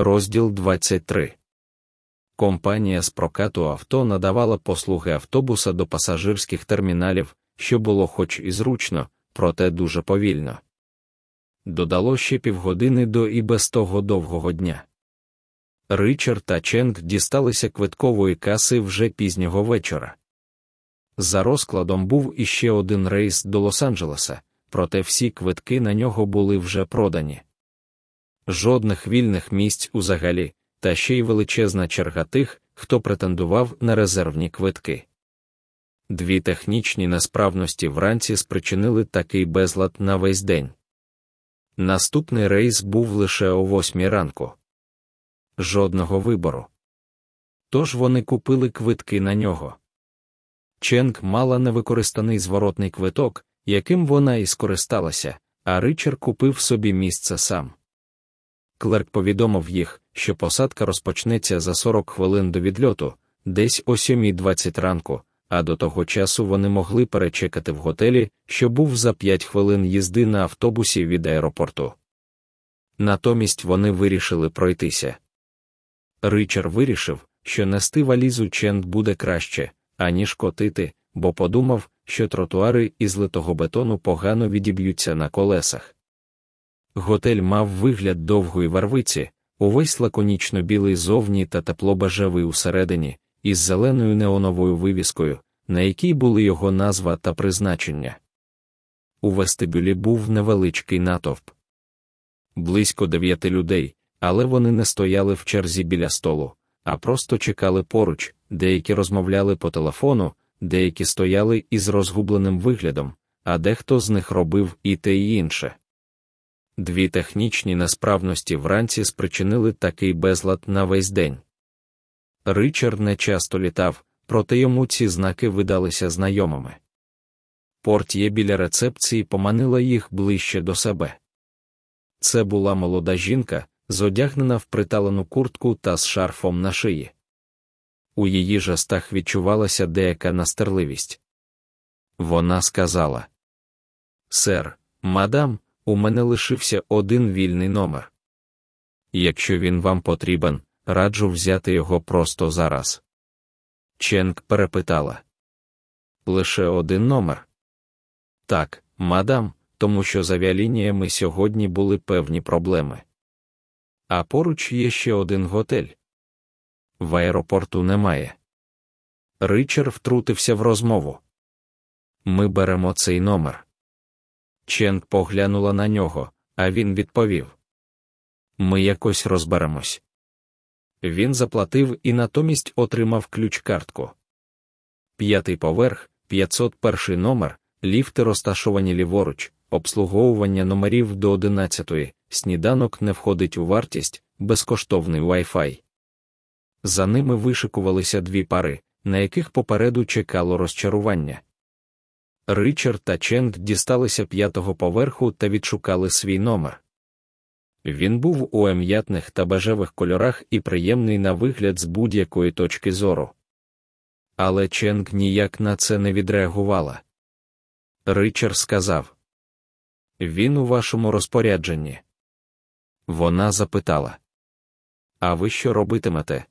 Розділ 23 Компанія з прокату авто надавала послуги автобуса до пасажирських терміналів, що було хоч і зручно, проте дуже повільно. Додало ще півгодини до і без того довгого дня. Ричард та Ченк дісталися квиткової каси вже пізнього вечора. За розкладом був іще один рейс до Лос-Анджелеса, проте всі квитки на нього були вже продані. Жодних вільних місць узагалі, та ще й величезна черга тих, хто претендував на резервні квитки. Дві технічні несправності вранці спричинили такий безлад на весь день. Наступний рейс був лише о восьмій ранку. Жодного вибору. Тож вони купили квитки на нього. Ченк мала невикористаний зворотний квиток, яким вона і скористалася, а Ричард купив собі місце сам. Клерк повідомив їх, що посадка розпочнеться за 40 хвилин до відльоту, десь о 7.20 ранку, а до того часу вони могли перечекати в готелі, що був за 5 хвилин їзди на автобусі від аеропорту. Натомість вони вирішили пройтися. Ричард вирішив, що нести валізу Ченд буде краще, аніж котити, бо подумав, що тротуари із литого бетону погано відіб'ються на колесах. Готель мав вигляд довгої варвиці, увесь лаконічно білий зовні та тепло-бежевий усередині, із зеленою неоновою вивіскою, на якій були його назва та призначення. У вестибюлі був невеличкий натовп. Близько дев'яти людей, але вони не стояли в черзі біля столу, а просто чекали поруч, деякі розмовляли по телефону, деякі стояли із розгубленим виглядом, а дехто з них робив і те і інше. Дві технічні несправності вранці спричинили такий безлад на весь день. Ричард не часто літав, проте йому ці знаки видалися знайомими. Портє біля рецепції поманила їх ближче до себе. Це була молода жінка, зодягнена в приталену куртку та з шарфом на шиї. У її жестах відчувалася деяка настирливість. Вона сказала: Сер, мадам, у мене лишився один вільний номер. Якщо він вам потрібен, раджу взяти його просто зараз. Ченк перепитала. Лише один номер. Так, мадам, тому що з авіалініями сьогодні були певні проблеми. А поруч є ще один готель. В аеропорту немає. Ричард втрутився в розмову. Ми беремо цей номер. Ченк поглянула на нього, а він відповів: Ми якось розберемось. Він заплатив і натомість отримав ключ-картку. П'ятий поверх, 501 номер, ліфти розташовані ліворуч, обслуговування номерів до 11, сніданок не входить у вартість, безкоштовний Wi-Fi. За ними вишикувалися дві пари, на яких попереду чекало розчарування. Ричард та Ченд дісталися п'ятого поверху та відшукали свій номер. Він був у ем'ятних та бежевих кольорах і приємний на вигляд з будь-якої точки зору. Але Ченг ніяк на це не відреагувала. Ричард сказав: Він у вашому розпорядженні. Вона запитала: А ви що робитимете?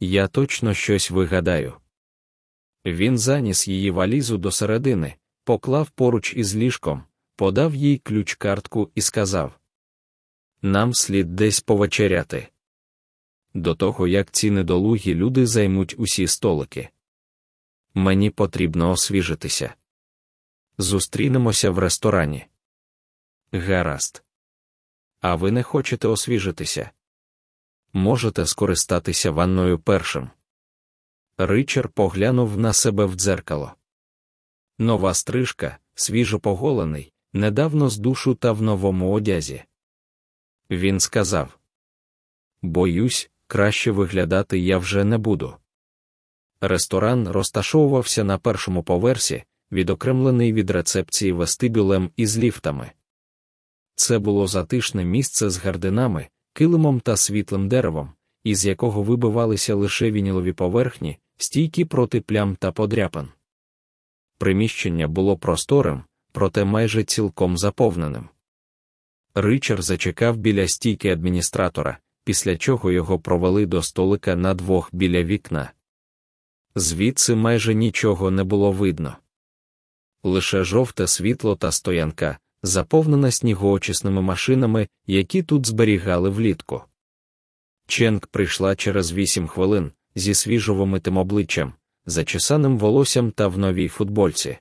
Я точно щось вигадаю. Він заніс її валізу до середини, поклав поруч із ліжком, подав їй ключ-картку і сказав: Нам слід десь повечеряти. До того, як ці недолугі люди займуть усі столики. Мені потрібно освіжитися. Зустрінемося в ресторані. Гаразд. А ви не хочете освіжитися? Можете скористатися ванною першим. Ричард поглянув на себе в дзеркало. Нова стрижка, свіжо поголений, недавно з душу та в новому одязі. Він сказав: Боюсь, краще виглядати я вже не буду. Ресторан розташовувався на першому поверсі, відокремлений від рецепції вестибюлем із ліфтами. Це було затишне місце з гардинами, килимом та світлим деревом, із якого вибивалися лише вінілові поверхні, стійкі проти плям та подряпин. Приміщення було просторим, проте майже цілком заповненим. Ричард зачекав біля стійки адміністратора, після чого його провели до столика на двох біля вікна. Звідси майже нічого не було видно. Лише жовте світло та стоянка, заповнена снігоочисними машинами, які тут зберігали влітку. Ченк прийшла через вісім хвилин зі свіжовомитим обличчям, зачесаним волоссям та в новій футбольці.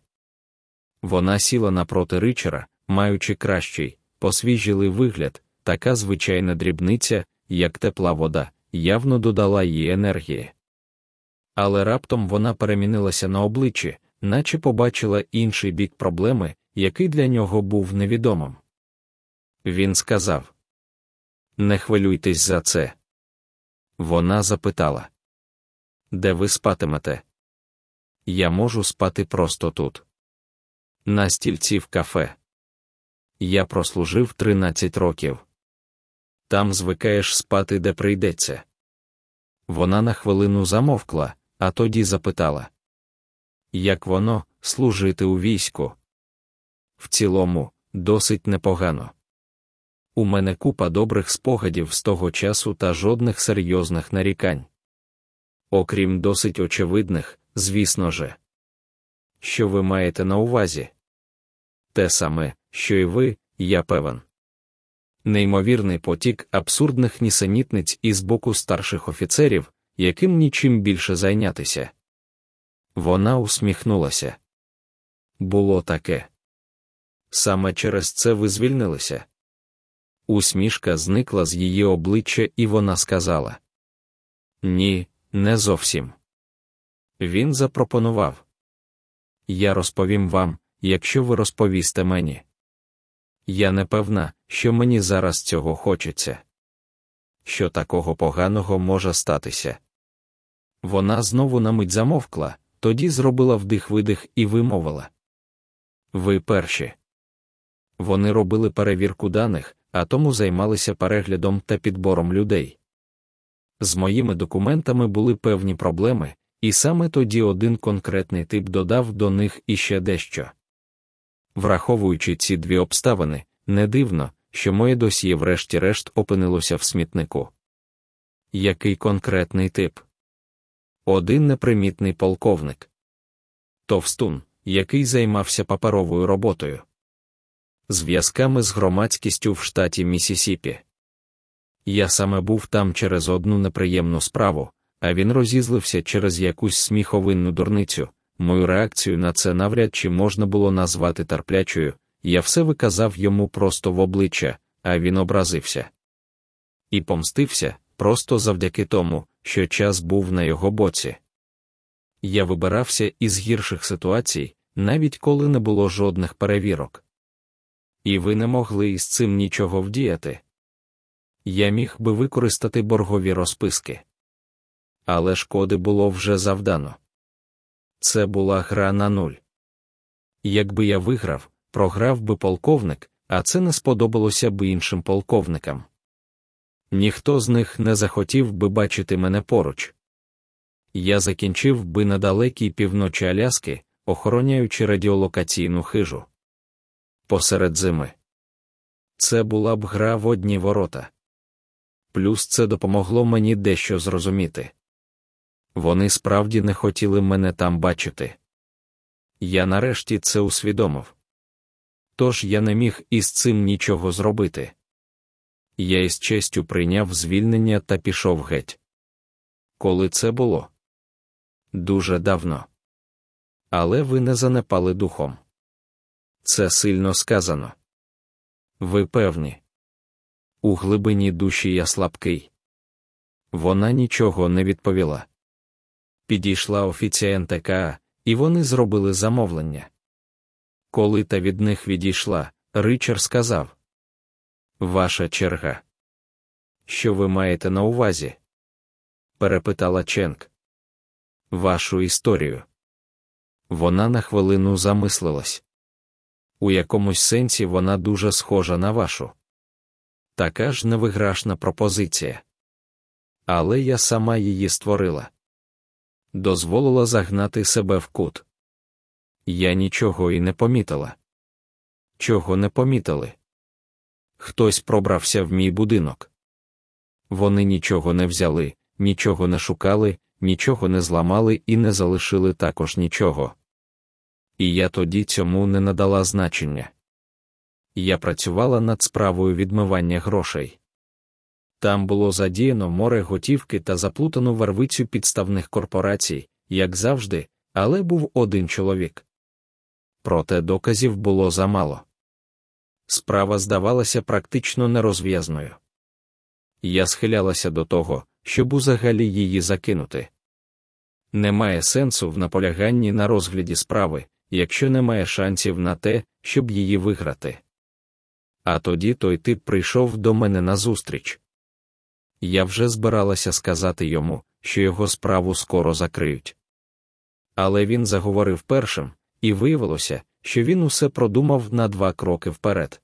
Вона сіла напроти ричера, маючи кращий, посвіжілий вигляд, така звичайна дрібниця, як тепла вода, явно додала їй енергії. Але раптом вона перемінилася на обличчі, наче побачила інший бік проблеми, який для нього був невідомим. Він сказав: Не хвилюйтесь за це. Вона запитала, Де ви спатимете? Я можу спати просто тут. На стільці в кафе. Я прослужив 13 років. Там звикаєш спати, де прийдеться. Вона на хвилину замовкла, а тоді запитала: Як воно служити у війську? В цілому, досить непогано. У мене купа добрих спогадів з того часу та жодних серйозних нарікань. Окрім досить очевидних, звісно же. Що ви маєте на увазі? Те саме, що й ви, я певен. Неймовірний потік абсурдних нісенітниць із боку старших офіцерів, яким нічим більше зайнятися. Вона усміхнулася. Було таке. Саме через це ви звільнилися. Усмішка зникла з її обличчя, і вона сказала: Ні, не зовсім. Він запропонував. Я розповім вам, якщо ви розповісте мені. Я не певна, що мені зараз цього хочеться. Що такого поганого може статися? Вона знову на мить замовкла, тоді зробила вдих-видих і вимовила. Ви перші. Вони робили перевірку даних, а тому займалися переглядом та підбором людей. З моїми документами були певні проблеми, і саме тоді один конкретний тип додав до них іще дещо. Враховуючи ці дві обставини, не дивно, що моє досьє врешті-решт опинилося в смітнику. Який конкретний тип? Один непримітний полковник. Товстун, який займався паперовою роботою, зв'язками з громадськістю в штаті Місісіпі. Я саме був там через одну неприємну справу, а він розізлився через якусь сміховинну дурницю. Мою реакцію на це навряд чи можна було назвати терплячою, я все виказав йому просто в обличчя, а він образився. І помстився просто завдяки тому, що час був на його боці. Я вибирався із гірших ситуацій, навіть коли не було жодних перевірок. І ви не могли із цим нічого вдіяти. Я міг би використати боргові розписки. Але шкоди було вже завдано. Це була гра на нуль. Якби я виграв, програв би полковник, а це не сподобалося б іншим полковникам. Ніхто з них не захотів би бачити мене поруч. Я закінчив би на далекій півночі Аляски, охороняючи радіолокаційну хижу. Посеред зими. Це була б гра в одні ворота. Плюс це допомогло мені дещо зрозуміти. Вони справді не хотіли мене там бачити. Я нарешті це усвідомив. Тож я не міг із цим нічого зробити. Я із честю прийняв звільнення та пішов геть. Коли це було? Дуже давно. Але ви не занепали духом. Це сильно сказано. Ви певні. У глибині душі я слабкий. Вона нічого не відповіла. Підійшла офіціантка, і вони зробили замовлення. Коли та від них відійшла, Ричард сказав: Ваша черга. Що ви маєте на увазі? перепитала Ченк. Вашу історію. Вона на хвилину замислилась. У якомусь сенсі вона дуже схожа на вашу. Така ж невиграшна пропозиція. Але я сама її створила. Дозволила загнати себе в кут. Я нічого і не помітила. Чого не помітили? Хтось пробрався в мій будинок. Вони нічого не взяли, нічого не шукали, нічого не зламали і не залишили також нічого. І я тоді цьому не надала значення. Я працювала над справою відмивання грошей. Там було задіяно море готівки та заплутану вервицю підставних корпорацій, як завжди, але був один чоловік. Проте доказів було замало. Справа здавалася практично нерозв'язною. Я схилялася до того, щоб узагалі її закинути. Немає сенсу в наполяганні на розгляді справи, якщо немає шансів на те, щоб її виграти. А тоді той тип прийшов до мене назустріч. Я вже збиралася сказати йому, що його справу скоро закриють. Але він заговорив першим, і виявилося, що він усе продумав на два кроки вперед.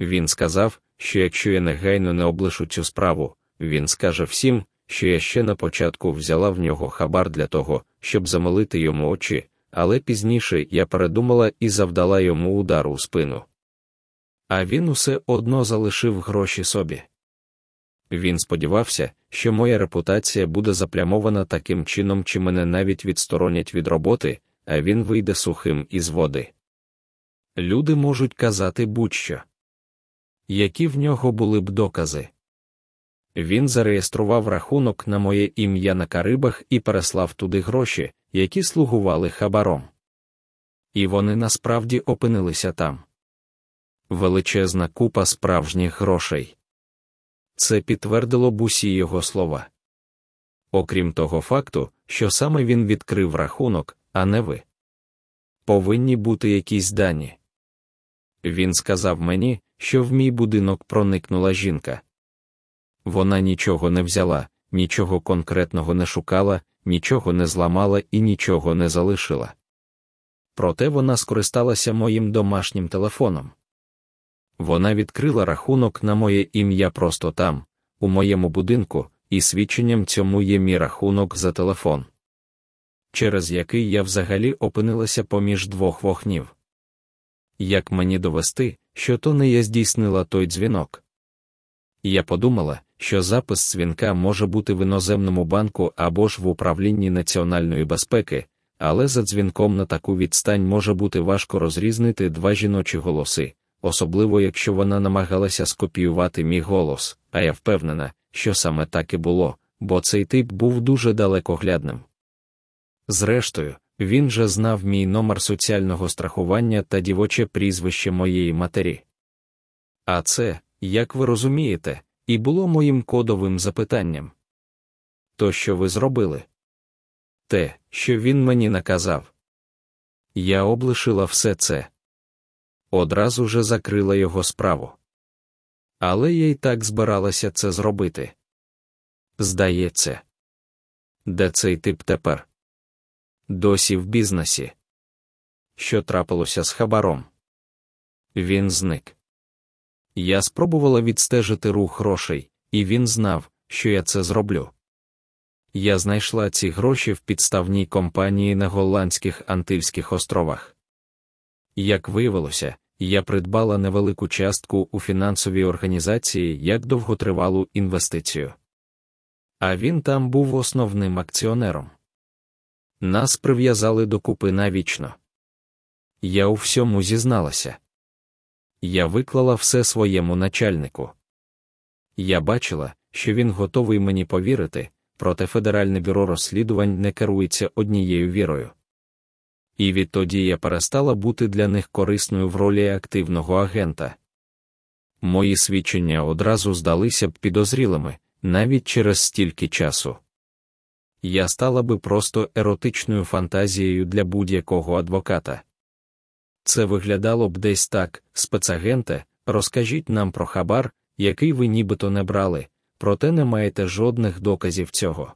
Він сказав, що якщо я негайно не облишу цю справу, він скаже всім, що я ще на початку взяла в нього хабар для того, щоб замолити йому очі, але пізніше я передумала і завдала йому удару у спину. А він усе одно залишив гроші собі. Він сподівався, що моя репутація буде заплямована таким чином, чи мене навіть відсторонять від роботи, а він вийде сухим із води. Люди можуть казати будь-що. Які в нього були б докази? Він зареєстрував рахунок на моє ім'я на Карибах і переслав туди гроші, які слугували хабаром. І вони насправді опинилися там. Величезна купа справжніх грошей. Це підтвердило б усі його слова. Окрім того факту, що саме він відкрив рахунок, а не ви. Повинні бути якісь дані. Він сказав мені, що в мій будинок проникнула жінка. Вона нічого не взяла, нічого конкретного не шукала, нічого не зламала і нічого не залишила. Проте вона скористалася моїм домашнім телефоном. Вона відкрила рахунок на моє ім'я просто там, у моєму будинку, і свідченням цьому є мій рахунок за телефон, через який я взагалі опинилася поміж двох вогнів. Як мені довести, що то не я здійснила той дзвінок? Я подумала, що запис дзвінка може бути в іноземному банку або ж в управлінні національної безпеки, але за дзвінком на таку відстань може бути важко розрізнити два жіночі голоси, особливо якщо вона намагалася скопіювати мій голос, а я впевнена, що саме так і було, бо цей тип був дуже далекоглядним. Зрештою, він же знав мій номер соціального страхування та дівоче прізвище моєї матері. А це, як ви розумієте, і було моїм кодовим запитанням. То що ви зробили? Те, що він мені наказав. Я облишила все це. Одразу же закрила його справу. Але я й так збиралася це зробити. Здається, де цей тип тепер? Досі в бізнесі. Що трапилося з хабаром? Він зник. Я спробувала відстежити рух грошей, і він знав, що я це зроблю. Я знайшла ці гроші в підставній компанії на Голландських Антильських островах. Як виявилося, я придбала невелику частку у фінансовій організації як довготривалу інвестицію. А він там був основним акціонером. Нас прив'язали до купи навічно. Я у всьому зізналася. Я виклала все своєму начальнику. Я бачила, що він готовий мені повірити, проте Федеральне бюро розслідувань не керується однією вірою. І відтоді я перестала бути для них корисною в ролі активного агента. Мої свідчення одразу здалися б підозрілими, навіть через стільки часу. Я стала би просто еротичною фантазією для будь-якого адвоката. Це виглядало б десь так, спецагенте, розкажіть нам про хабар, який ви нібито не брали, проте не маєте жодних доказів цього.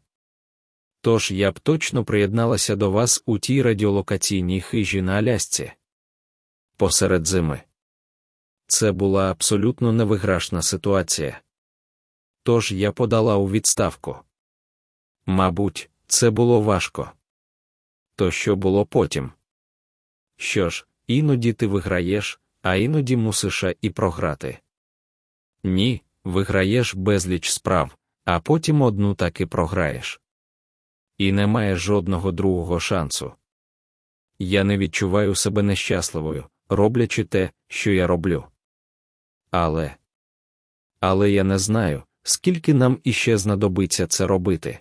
Тож я б точно приєдналася до вас у тій радіолокаційній хижі на Алясці. Посеред зими. Це була абсолютно невиграшна ситуація. Тож я подала у відставку. Мабуть, це було важко. То що було потім? Що ж, іноді ти виграєш, а іноді мусиш і програти. Ні, виграєш безліч справ, а потім одну так і програєш. І немає жодного другого шансу. Я не відчуваю себе нещасливою, роблячи те, що я роблю. Але Але я не знаю, скільки нам іще знадобиться це робити.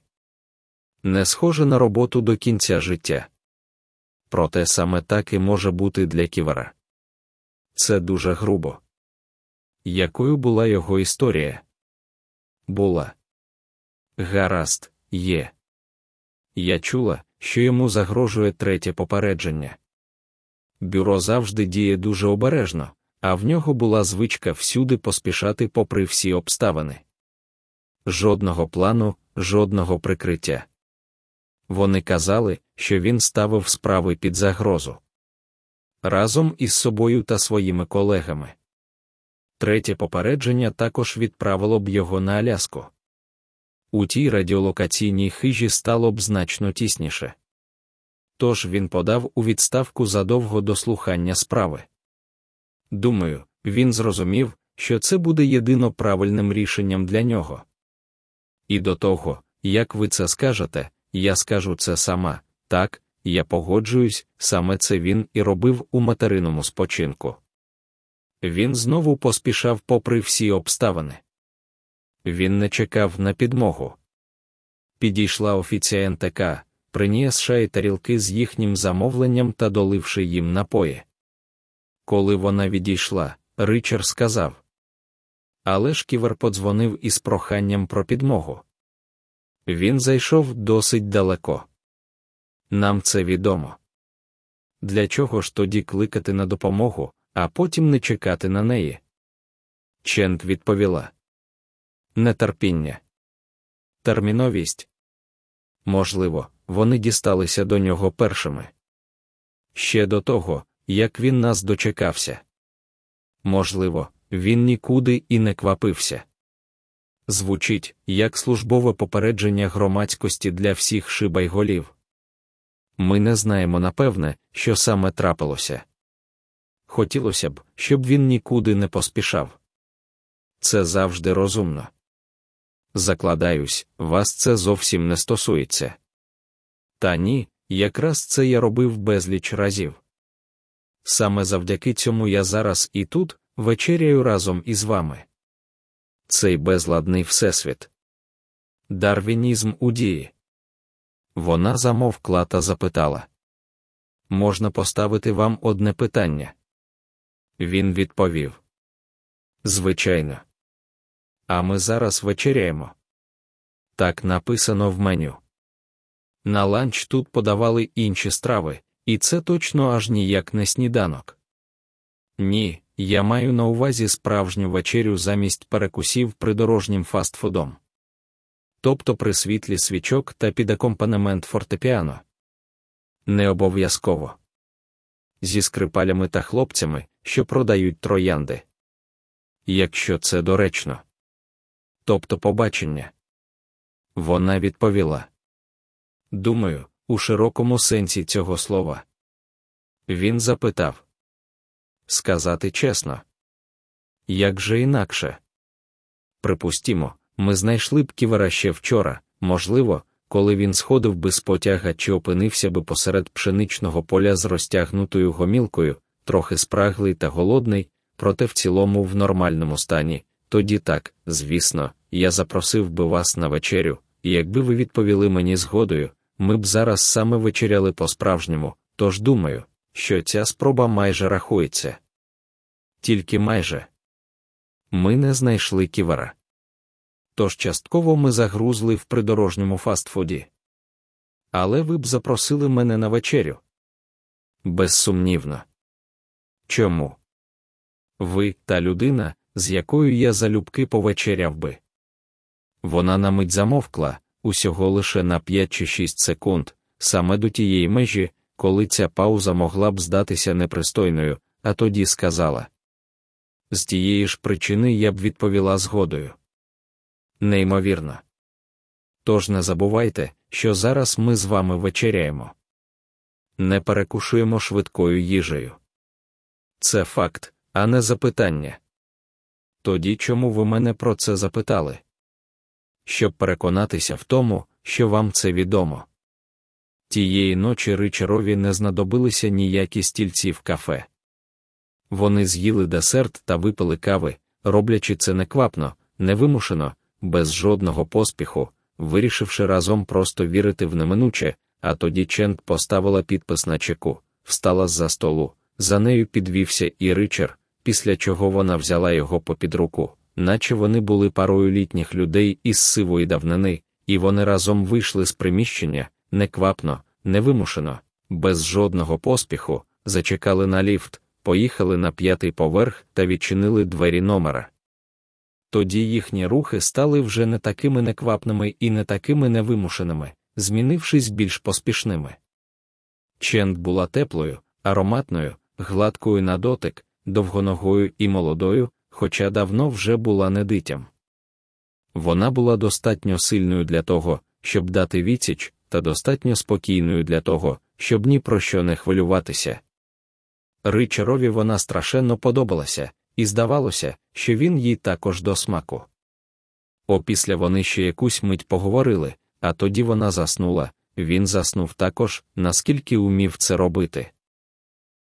Не схоже на роботу до кінця життя. Проте саме так і може бути для ківера. Це дуже грубо. Якою була його історія? Була. Гаразд, є. Я чула, що йому загрожує третє попередження. Бюро завжди діє дуже обережно, а в нього була звичка всюди поспішати попри всі обставини. Жодного плану, жодного прикриття. Вони казали, що він ставив справи під загрозу разом із собою та своїми колегами. Третє попередження також відправило б його на Аляску. У тій радіолокаційній хижі стало б значно тісніше. Тож він подав у відставку задовго до слухання справи. Думаю, він зрозумів, що це буде єдино правильним рішенням для нього. І до того, як ви це скажете, я скажу це сама так, я погоджуюсь, саме це він і робив у материному спочинку. Він знову поспішав попри всі обставини. Він не чекав на підмогу. Підійшла офіціантка, принісши й тарілки з їхнім замовленням та доливши їм напої. Коли вона відійшла, Ричард сказав. Але ж ківер подзвонив із проханням про підмогу. Він зайшов досить далеко. Нам це відомо. Для чого ж тоді кликати на допомогу, а потім не чекати на неї? Чент відповіла нетерпіння, терміновість. Можливо, вони дісталися до нього першими. Ще до того, як він нас дочекався. Можливо, він нікуди і не квапився. Звучить як службове попередження громадськості для всіх шибайголів. Ми не знаємо напевне, що саме трапилося. Хотілося б, щоб він нікуди не поспішав. Це завжди розумно. Закладаюсь, вас це зовсім не стосується. Та ні, якраз це я робив безліч разів. Саме завдяки цьому я зараз і тут вечеряю разом із вами. Цей безладний всесвіт. Дарвінізм у дії. Вона замовкла та запитала: Можна поставити вам одне питання? Він відповів: Звичайно. А ми зараз вечеряємо. Так написано в меню. На ланч тут подавали інші страви, і це точно аж ніяк не сніданок. Ні, я маю на увазі справжню вечерю замість перекусів придорожнім фастфудом. Тобто при світлі свічок та під акомпанемент фортепіано. Не обов'язково. Зі скрипалями та хлопцями, що продають троянди. Якщо це доречно. Тобто побачення. Вона відповіла. Думаю, у широкому сенсі цього слова. Він запитав Сказати чесно. Як же інакше? Припустімо, ми знайшли б ківера ще вчора, можливо, коли він сходив би з потяга чи опинився би посеред пшеничного поля з розтягнутою гомілкою, трохи спраглий та голодний, проте в цілому в нормальному стані. Тоді так, звісно, я запросив би вас на вечерю, і якби ви відповіли мені згодою, ми б зараз саме вечеряли по-справжньому, тож думаю, що ця спроба майже рахується. Тільки майже ми не знайшли ківера. Тож частково ми загрузли в придорожньому фастфуді. Але ви б запросили мене на вечерю. Безсумнівно. Чому? Ви та людина, з якою я залюбки повечеряв би. Вона на мить замовкла, усього лише на 5 чи 6 секунд, саме до тієї межі, коли ця пауза могла б здатися непристойною, а тоді сказала. З тієї ж причини я б відповіла згодою. Неймовірно. Тож не забувайте, що зараз ми з вами вечеряємо. Не перекушуємо швидкою їжею. Це факт, а не запитання. Тоді чому ви мене про це запитали? Щоб переконатися в тому, що вам це відомо. Тієї ночі Ричарові не знадобилися ніякі стільці в кафе. Вони з'їли десерт та випили кави, роблячи це неквапно, невимушено, без жодного поспіху, вирішивши разом просто вірити в неминуче, а тоді Чент поставила підпис на чеку, встала з-за столу, за нею підвівся і Ричар, після чого вона взяла його попід руку, наче вони були парою літніх людей із сивої давнини, і вони разом вийшли з приміщення, неквапно, невимушено, без жодного поспіху, зачекали на ліфт, поїхали на п'ятий поверх та відчинили двері номера. Тоді їхні рухи стали вже не такими неквапними і не такими невимушеними, змінившись більш поспішними. Чент була теплою, ароматною, гладкою на дотик, довгоногою і молодою, хоча давно вже була не дитям. Вона була достатньо сильною для того, щоб дати відсіч, та достатньо спокійною для того, щоб ні про що не хвилюватися. Ричарові вона страшенно подобалася, і здавалося, що він їй також до смаку. Опісля вони ще якусь мить поговорили, а тоді вона заснула, він заснув також, наскільки умів це робити.